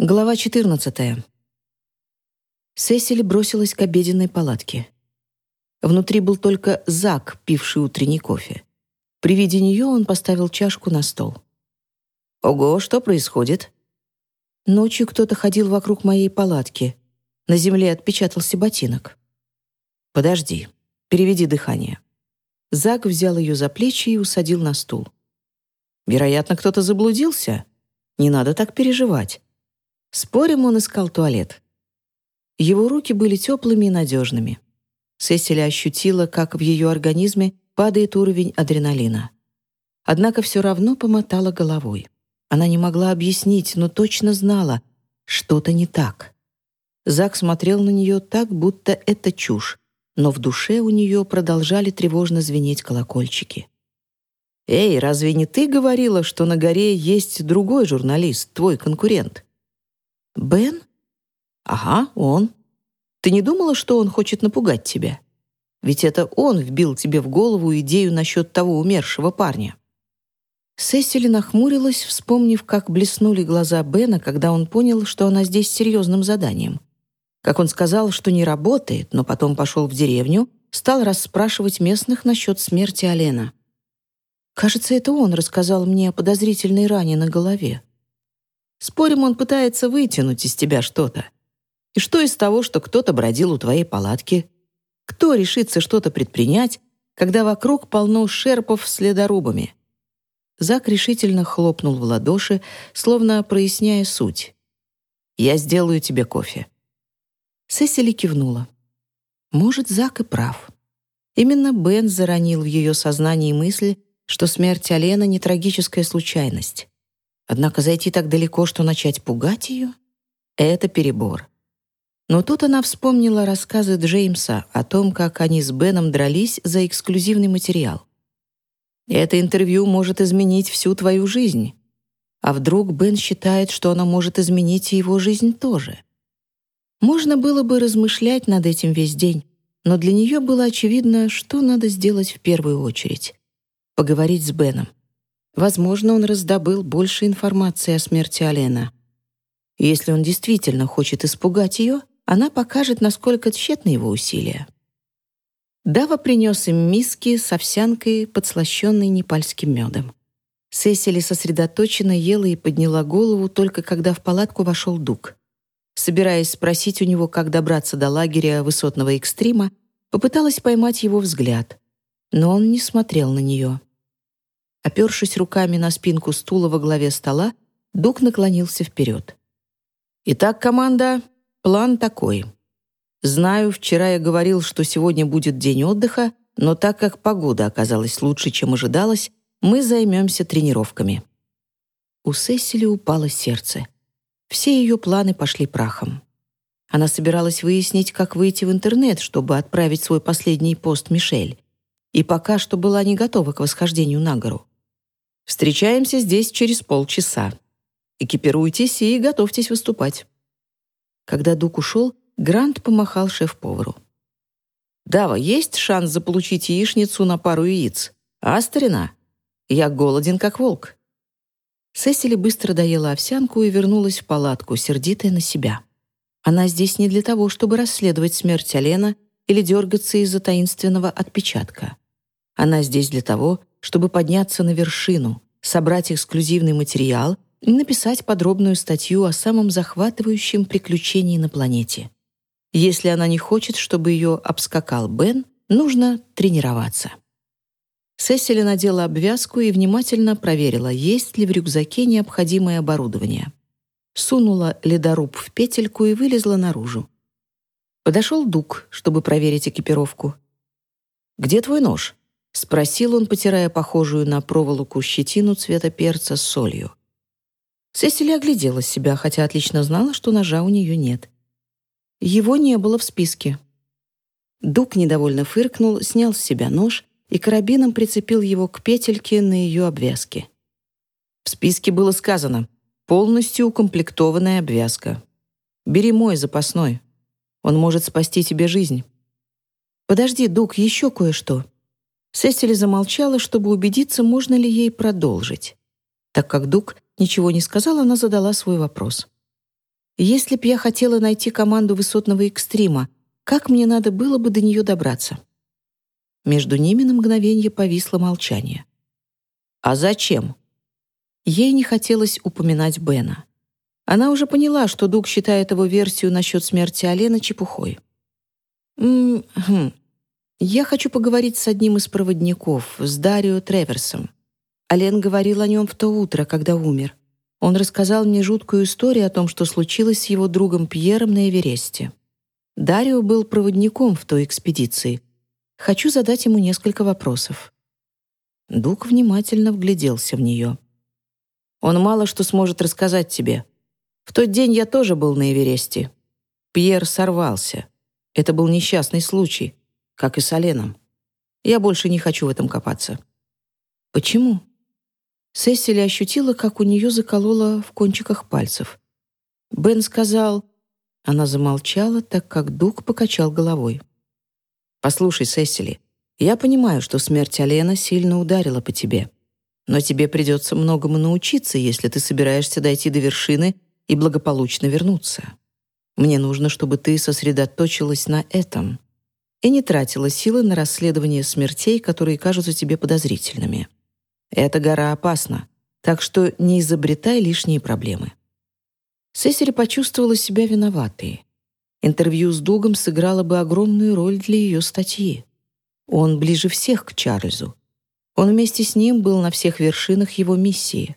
Глава 14. Сесили бросилась к обеденной палатке. Внутри был только Зак, пивший утренний кофе. При виде нее он поставил чашку на стол. «Ого, что происходит?» Ночью кто-то ходил вокруг моей палатки. На земле отпечатался ботинок. «Подожди, переведи дыхание». Зак взял ее за плечи и усадил на стул. «Вероятно, кто-то заблудился. Не надо так переживать. Спорим, он искал туалет. Его руки были теплыми и надежными. Сесили ощутила, как в ее организме падает уровень адреналина. Однако все равно помотала головой. Она не могла объяснить, но точно знала, что-то не так. Зак смотрел на нее так, будто это чушь, но в душе у нее продолжали тревожно звенеть колокольчики. «Эй, разве не ты говорила, что на горе есть другой журналист, твой конкурент?» «Бен?» «Ага, он. Ты не думала, что он хочет напугать тебя? Ведь это он вбил тебе в голову идею насчет того умершего парня». Сесили нахмурилась, вспомнив, как блеснули глаза Бена, когда он понял, что она здесь с серьезным заданием. Как он сказал, что не работает, но потом пошел в деревню, стал расспрашивать местных насчет смерти Алена. «Кажется, это он рассказал мне о подозрительной ране на голове», Спорим, он пытается вытянуть из тебя что-то. И что из того, что кто-то бродил у твоей палатки? Кто решится что-то предпринять, когда вокруг полно шерпов с ледорубами? Зак решительно хлопнул в ладоши, словно проясняя суть. «Я сделаю тебе кофе». Сесили кивнула. Может, Зак и прав. Именно Бен заронил в ее сознании мысль, что смерть Алена не трагическая случайность. Однако зайти так далеко, что начать пугать ее — это перебор. Но тут она вспомнила рассказы Джеймса о том, как они с Беном дрались за эксклюзивный материал. Это интервью может изменить всю твою жизнь. А вдруг Бен считает, что оно может изменить и его жизнь тоже? Можно было бы размышлять над этим весь день, но для нее было очевидно, что надо сделать в первую очередь — поговорить с Беном. Возможно, он раздобыл больше информации о смерти Алена. Если он действительно хочет испугать ее, она покажет, насколько тщетны его усилия. Дава принес им миски с овсянкой, подслащенной непальским медом. Сесили сосредоточенно ела и подняла голову только когда в палатку вошел Дуг. Собираясь спросить у него, как добраться до лагеря высотного экстрима, попыталась поймать его взгляд, но он не смотрел на нее. Опершись руками на спинку стула во главе стола, Дук наклонился вперед. «Итак, команда, план такой. Знаю, вчера я говорил, что сегодня будет день отдыха, но так как погода оказалась лучше, чем ожидалось, мы займемся тренировками». У Сесили упало сердце. Все ее планы пошли прахом. Она собиралась выяснить, как выйти в интернет, чтобы отправить свой последний пост Мишель. И пока что была не готова к восхождению на гору. Встречаемся здесь через полчаса. Экипируйтесь и готовьтесь выступать». Когда Дук ушел, Грант помахал шеф-повару. «Дава, есть шанс заполучить яичницу на пару яиц? А, старина? Я голоден, как волк». Сесили быстро доела овсянку и вернулась в палатку, сердитая на себя. Она здесь не для того, чтобы расследовать смерть Алена или дергаться из-за таинственного отпечатка. Она здесь для того, чтобы подняться на вершину, собрать эксклюзивный материал и написать подробную статью о самом захватывающем приключении на планете. Если она не хочет, чтобы ее обскакал Бен, нужно тренироваться. Сесили надела обвязку и внимательно проверила, есть ли в рюкзаке необходимое оборудование. Сунула ледоруб в петельку и вылезла наружу. Подошел Дук, чтобы проверить экипировку. «Где твой нож?» — спросил он, потирая похожую на проволоку щетину цвета перца с солью. Сесили оглядела себя, хотя отлично знала, что ножа у нее нет. Его не было в списке. Дук недовольно фыркнул, снял с себя нож и карабином прицепил его к петельке на ее обвязке. В списке было сказано «полностью укомплектованная обвязка». «Бери мой запасной. Он может спасти тебе жизнь». «Подожди, Дук, еще кое-что», Сесили замолчала, чтобы убедиться, можно ли ей продолжить. Так как Дук ничего не сказал, она задала свой вопрос. Если б я хотела найти команду высотного экстрима, как мне надо было бы до нее добраться?» Между ними на мгновение повисло молчание. «А зачем?» Ей не хотелось упоминать Бена. Она уже поняла, что Дуг считает его версию насчет смерти Алена чепухой. «М -хм. Я хочу поговорить с одним из проводников, с Дарио Треверсом. Ален говорил о нем в то утро, когда умер. Он рассказал мне жуткую историю о том, что случилось с его другом Пьером на Эвересте. Дарио был проводником в той экспедиции. Хочу задать ему несколько вопросов. Дуг внимательно вгляделся в нее. «Он мало что сможет рассказать тебе. В тот день я тоже был на Эвересте. Пьер сорвался. Это был несчастный случай как и с Оленом. Я больше не хочу в этом копаться». «Почему?» Сесили ощутила, как у нее закололо в кончиках пальцев. Бен сказал... Она замолчала, так как Дуг покачал головой. «Послушай, Сесили, я понимаю, что смерть Алена сильно ударила по тебе. Но тебе придется многому научиться, если ты собираешься дойти до вершины и благополучно вернуться. Мне нужно, чтобы ты сосредоточилась на этом и не тратила силы на расследование смертей, которые кажутся тебе подозрительными. Эта гора опасна, так что не изобретай лишние проблемы. Сесили почувствовала себя виноватой. Интервью с Дугом сыграло бы огромную роль для ее статьи. Он ближе всех к Чарльзу. Он вместе с ним был на всех вершинах его миссии,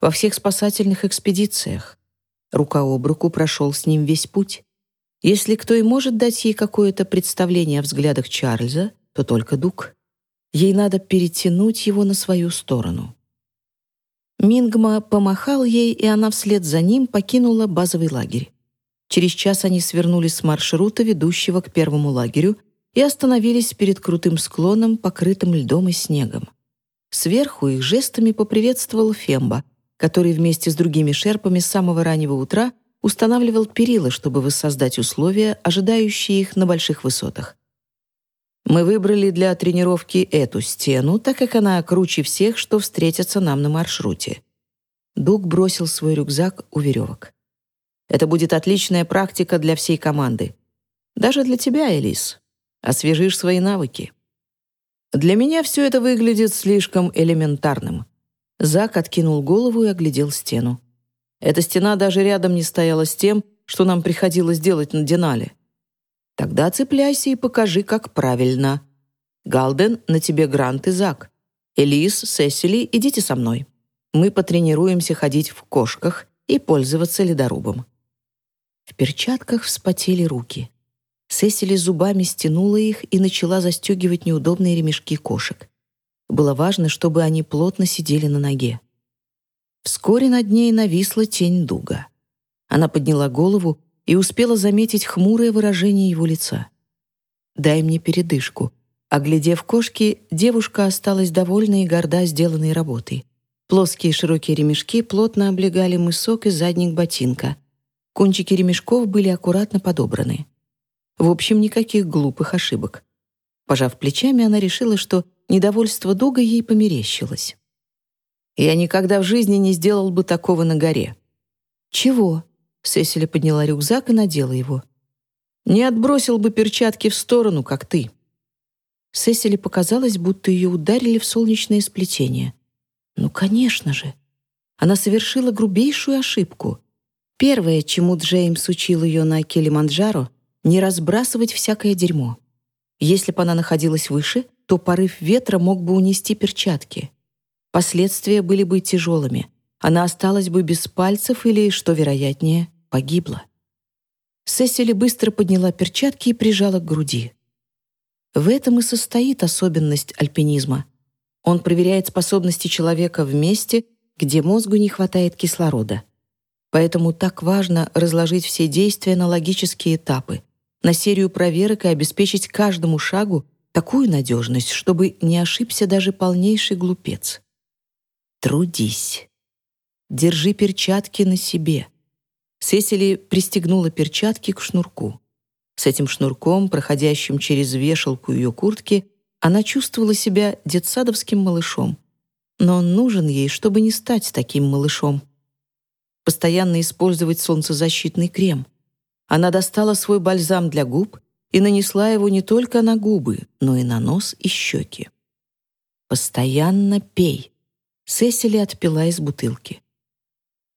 во всех спасательных экспедициях. Рука об руку прошел с ним весь путь. Если кто и может дать ей какое-то представление о взглядах Чарльза, то только Дук. Ей надо перетянуть его на свою сторону. Мингма помахал ей, и она вслед за ним покинула базовый лагерь. Через час они свернули с маршрута, ведущего к первому лагерю, и остановились перед крутым склоном, покрытым льдом и снегом. Сверху их жестами поприветствовал Фемба, который вместе с другими шерпами с самого раннего утра устанавливал перила, чтобы воссоздать условия, ожидающие их на больших высотах. Мы выбрали для тренировки эту стену, так как она круче всех, что встретятся нам на маршруте. Дуг бросил свой рюкзак у веревок. Это будет отличная практика для всей команды. Даже для тебя, Элис. Освежишь свои навыки. Для меня все это выглядит слишком элементарным. Зак откинул голову и оглядел стену. Эта стена даже рядом не стояла с тем, что нам приходилось делать на Денале. Тогда цепляйся и покажи, как правильно. Галден, на тебе Грант и Зак. Элис, Сесили, идите со мной. Мы потренируемся ходить в кошках и пользоваться ледорубом. В перчатках вспотели руки. Сесили зубами стянула их и начала застегивать неудобные ремешки кошек. Было важно, чтобы они плотно сидели на ноге. Вскоре над ней нависла тень дуга. Она подняла голову и успела заметить хмурое выражение его лица. «Дай мне передышку». Оглядев кошки, девушка осталась довольна и горда сделанной работой. Плоские широкие ремешки плотно облегали мысок и задник ботинка. Кончики ремешков были аккуратно подобраны. В общем, никаких глупых ошибок. Пожав плечами, она решила, что недовольство Дуга ей померещилось. Я никогда в жизни не сделал бы такого на горе». «Чего?» — Сесили подняла рюкзак и надела его. «Не отбросил бы перчатки в сторону, как ты». Сесили показалось, будто ее ударили в солнечное сплетение. «Ну, конечно же!» Она совершила грубейшую ошибку. Первое, чему Джеймс учил ее на Килиманджаро, не разбрасывать всякое дерьмо. Если бы она находилась выше, то порыв ветра мог бы унести перчатки. Последствия были бы тяжелыми. Она осталась бы без пальцев или, что вероятнее, погибла. Сесили быстро подняла перчатки и прижала к груди. В этом и состоит особенность альпинизма. Он проверяет способности человека в месте, где мозгу не хватает кислорода. Поэтому так важно разложить все действия на логические этапы, на серию проверок и обеспечить каждому шагу такую надежность, чтобы не ошибся даже полнейший глупец. Трудись. Держи перчатки на себе. Сесили пристегнула перчатки к шнурку. С этим шнурком, проходящим через вешалку ее куртки, она чувствовала себя детсадовским малышом. Но он нужен ей, чтобы не стать таким малышом. постоянно использовать солнцезащитный крем. Она достала свой бальзам для губ и нанесла его не только на губы, но и на нос и щеки. «Постоянно пей», — Сесили отпила из бутылки.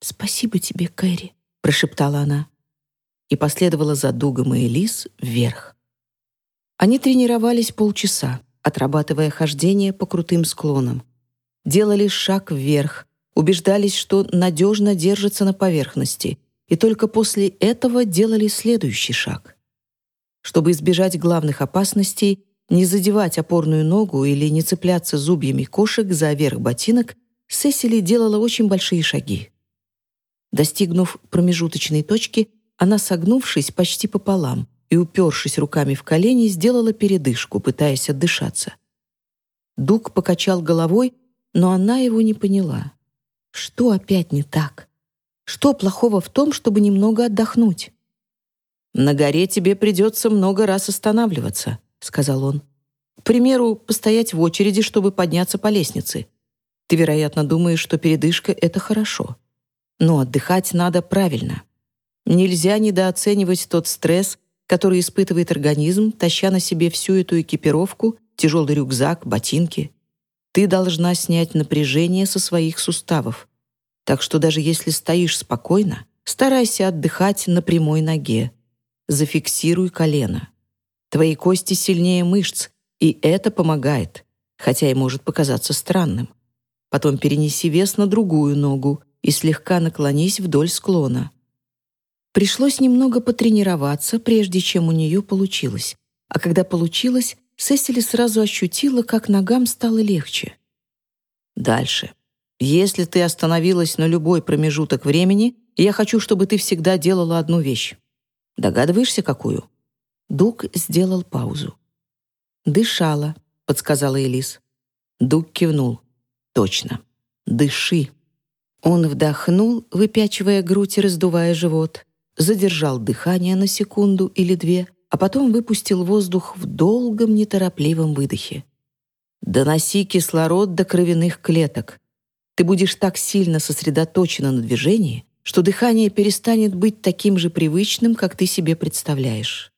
«Спасибо тебе, Кэрри», — прошептала она. И последовала за Дугом и Элис вверх. Они тренировались полчаса, отрабатывая хождение по крутым склонам. Делали шаг вверх, убеждались, что надежно держатся на поверхности, и только после этого делали следующий шаг. Чтобы избежать главных опасностей, не задевать опорную ногу или не цепляться зубьями кошек за верх ботинок, Сесили делала очень большие шаги. Достигнув промежуточной точки, она, согнувшись почти пополам и упершись руками в колени, сделала передышку, пытаясь отдышаться. Дуг покачал головой, но она его не поняла. Что опять не так? Что плохого в том, чтобы немного отдохнуть? «На горе тебе придется много раз останавливаться», — сказал он. «К примеру, постоять в очереди, чтобы подняться по лестнице. Ты, вероятно, думаешь, что передышка — это хорошо. Но отдыхать надо правильно. Нельзя недооценивать тот стресс, который испытывает организм, таща на себе всю эту экипировку, тяжелый рюкзак, ботинки. Ты должна снять напряжение со своих суставов. Так что даже если стоишь спокойно, старайся отдыхать на прямой ноге. Зафиксируй колено. Твои кости сильнее мышц, и это помогает, хотя и может показаться странным. Потом перенеси вес на другую ногу и слегка наклонись вдоль склона. Пришлось немного потренироваться, прежде чем у нее получилось. А когда получилось, Сесили сразу ощутила, как ногам стало легче. Дальше. Если ты остановилась на любой промежуток времени, я хочу, чтобы ты всегда делала одну вещь. Догадываешься, какую?» Дуг сделал паузу. «Дышала», — подсказала Элис. Дуг кивнул. «Точно. Дыши». Он вдохнул, выпячивая грудь и раздувая живот, задержал дыхание на секунду или две, а потом выпустил воздух в долгом неторопливом выдохе. «Доноси кислород до кровяных клеток. Ты будешь так сильно сосредоточена на движении, что дыхание перестанет быть таким же привычным, как ты себе представляешь.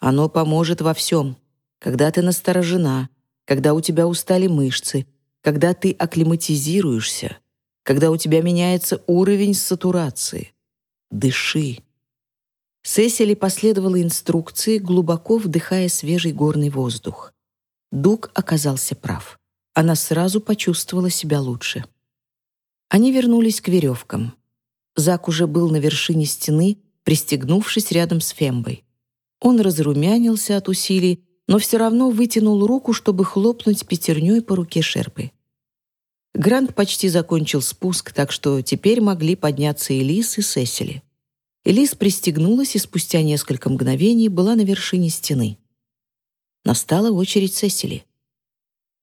Оно поможет во всем. Когда ты насторожена, когда у тебя устали мышцы, когда ты акклиматизируешься, когда у тебя меняется уровень сатурации. Дыши. Сесили последовала инструкции, глубоко вдыхая свежий горный воздух. Дуг оказался прав. Она сразу почувствовала себя лучше. Они вернулись к веревкам. Зак уже был на вершине стены, пристегнувшись рядом с Фембой. Он разрумянился от усилий, но все равно вытянул руку, чтобы хлопнуть пятерней по руке Шерпы. Грант почти закончил спуск, так что теперь могли подняться Элис и Сесили. Элис пристегнулась и спустя несколько мгновений была на вершине стены. Настала очередь Сесили.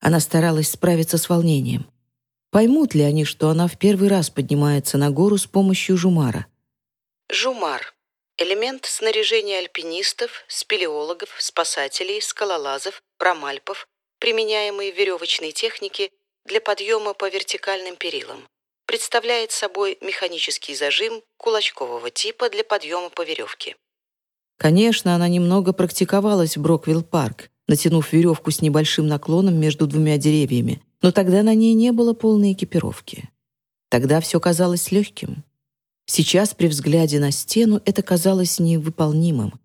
Она старалась справиться с волнением. Поймут ли они, что она в первый раз поднимается на гору с помощью жумара? Жумар — элемент снаряжения альпинистов, спелеологов, спасателей, скалолазов, промальпов, применяемый в веревочной технике для подъема по вертикальным перилам представляет собой механический зажим кулачкового типа для подъема по веревке. Конечно, она немного практиковалась в Броквилл-парк, натянув веревку с небольшим наклоном между двумя деревьями, но тогда на ней не было полной экипировки. Тогда все казалось легким. Сейчас при взгляде на стену это казалось невыполнимым.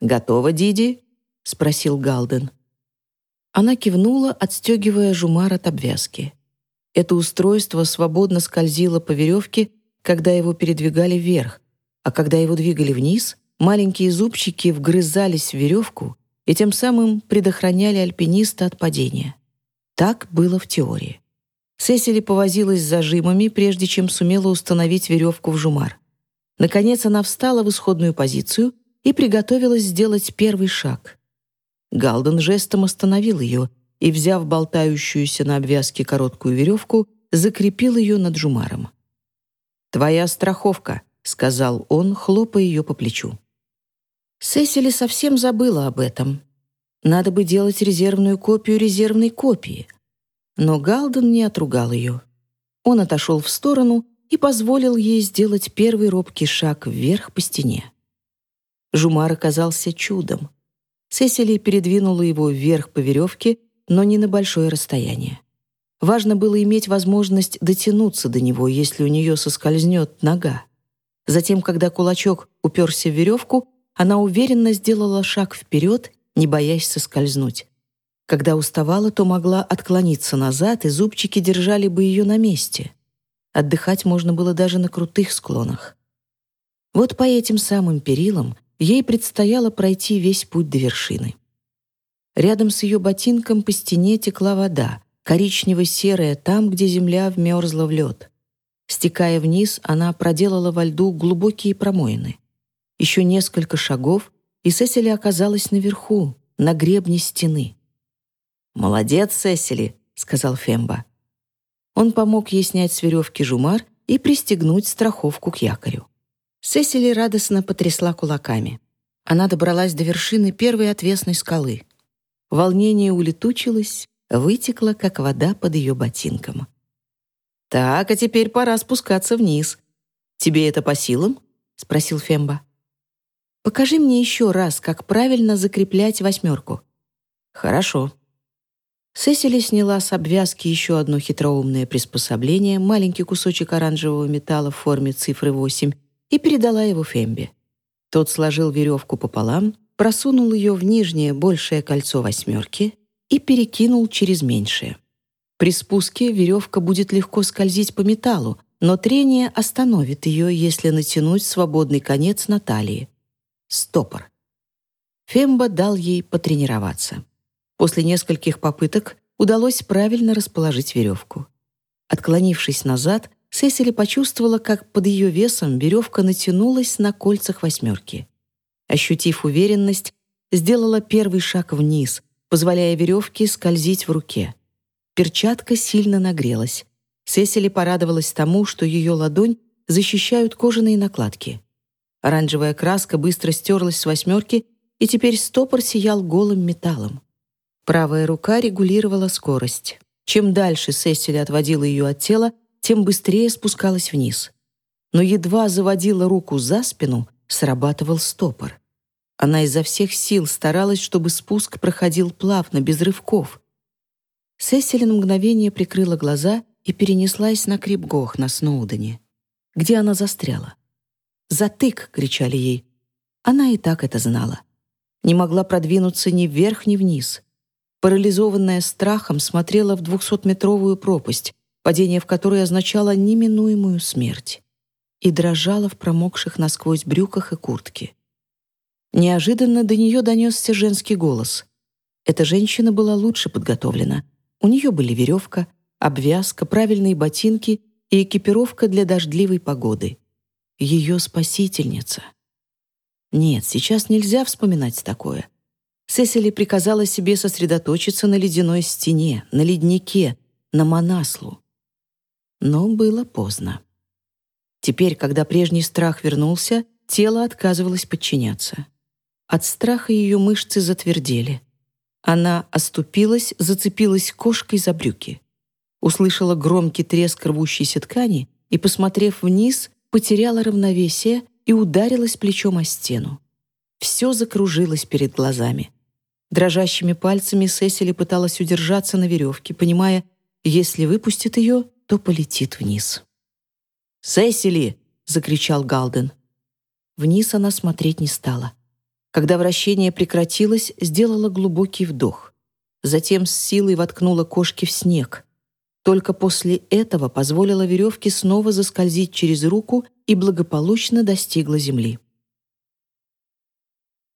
«Готова, Диди?» — спросил Галден. Она кивнула, отстегивая жумар от обвязки. Это устройство свободно скользило по веревке, когда его передвигали вверх, а когда его двигали вниз, маленькие зубчики вгрызались в веревку и тем самым предохраняли альпиниста от падения. Так было в теории. Сесили повозилась с зажимами, прежде чем сумела установить веревку в жумар. Наконец она встала в исходную позицию и приготовилась сделать первый шаг. Галден жестом остановил ее, и, взяв болтающуюся на обвязке короткую веревку, закрепил ее над жумаром. «Твоя страховка», — сказал он, хлопая ее по плечу. Сесили совсем забыла об этом. Надо бы делать резервную копию резервной копии. Но Галден не отругал ее. Он отошел в сторону и позволил ей сделать первый робкий шаг вверх по стене. Жумар оказался чудом. Сесили передвинула его вверх по веревке, но не на большое расстояние. Важно было иметь возможность дотянуться до него, если у нее соскользнет нога. Затем, когда кулачок уперся в веревку, она уверенно сделала шаг вперед, не боясь соскользнуть. Когда уставала, то могла отклониться назад, и зубчики держали бы ее на месте. Отдыхать можно было даже на крутых склонах. Вот по этим самым перилам ей предстояло пройти весь путь до вершины. Рядом с ее ботинком по стене текла вода, коричнево-серая там, где земля вмерзла в лед. Стекая вниз, она проделала во льду глубокие промоины. Еще несколько шагов, и Сесили оказалась наверху, на гребне стены. «Молодец, Сесили», — сказал Фемба. Он помог ей снять с веревки жумар и пристегнуть страховку к якорю. Сесили радостно потрясла кулаками. Она добралась до вершины первой отвесной скалы. Волнение улетучилось, вытекла, как вода под ее ботинком. «Так, а теперь пора спускаться вниз. Тебе это по силам?» — спросил Фемба. «Покажи мне еще раз, как правильно закреплять восьмерку». «Хорошо». Сесили сняла с обвязки еще одно хитроумное приспособление, маленький кусочек оранжевого металла в форме цифры 8, и передала его Фембе. Тот сложил веревку пополам, просунул ее в нижнее большее кольцо восьмерки и перекинул через меньшее. При спуске веревка будет легко скользить по металлу, но трение остановит ее, если натянуть свободный конец на талии. Стопор. Фемба дал ей потренироваться. После нескольких попыток удалось правильно расположить веревку. Отклонившись назад, Сесили почувствовала, как под ее весом веревка натянулась на кольцах восьмерки. Ощутив уверенность, сделала первый шаг вниз, позволяя веревке скользить в руке. Перчатка сильно нагрелась. Сесили порадовалась тому, что ее ладонь защищают кожаные накладки. Оранжевая краска быстро стерлась с восьмерки, и теперь стопор сиял голым металлом. Правая рука регулировала скорость. Чем дальше Сесили отводила ее от тела, тем быстрее спускалась вниз. Но едва заводила руку за спину, срабатывал стопор. Она изо всех сил старалась, чтобы спуск проходил плавно, без рывков. Сесили на мгновение прикрыла глаза и перенеслась на Крипгох на Сноудене. Где она застряла? «Затык!» — кричали ей. Она и так это знала. Не могла продвинуться ни вверх, ни вниз. Парализованная страхом смотрела в двухсотметровую пропасть, падение в которой означало неминуемую смерть, и дрожала в промокших насквозь брюках и куртке. Неожиданно до нее донесся женский голос. Эта женщина была лучше подготовлена. У нее были веревка, обвязка, правильные ботинки и экипировка для дождливой погоды. Ее спасительница. Нет, сейчас нельзя вспоминать такое. Сесили приказала себе сосредоточиться на ледяной стене, на леднике, на Манаслу. Но было поздно. Теперь, когда прежний страх вернулся, тело отказывалось подчиняться. От страха ее мышцы затвердели. Она оступилась, зацепилась кошкой за брюки. Услышала громкий треск рвущейся ткани и, посмотрев вниз, потеряла равновесие и ударилась плечом о стену. Все закружилось перед глазами. Дрожащими пальцами Сесили пыталась удержаться на веревке, понимая, если выпустит ее, то полетит вниз. «Сесили!» — закричал Галден. Вниз она смотреть не стала. Когда вращение прекратилось, сделала глубокий вдох. Затем с силой воткнула кошки в снег. Только после этого позволила веревке снова заскользить через руку и благополучно достигла земли.